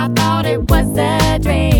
I thought it was a dream.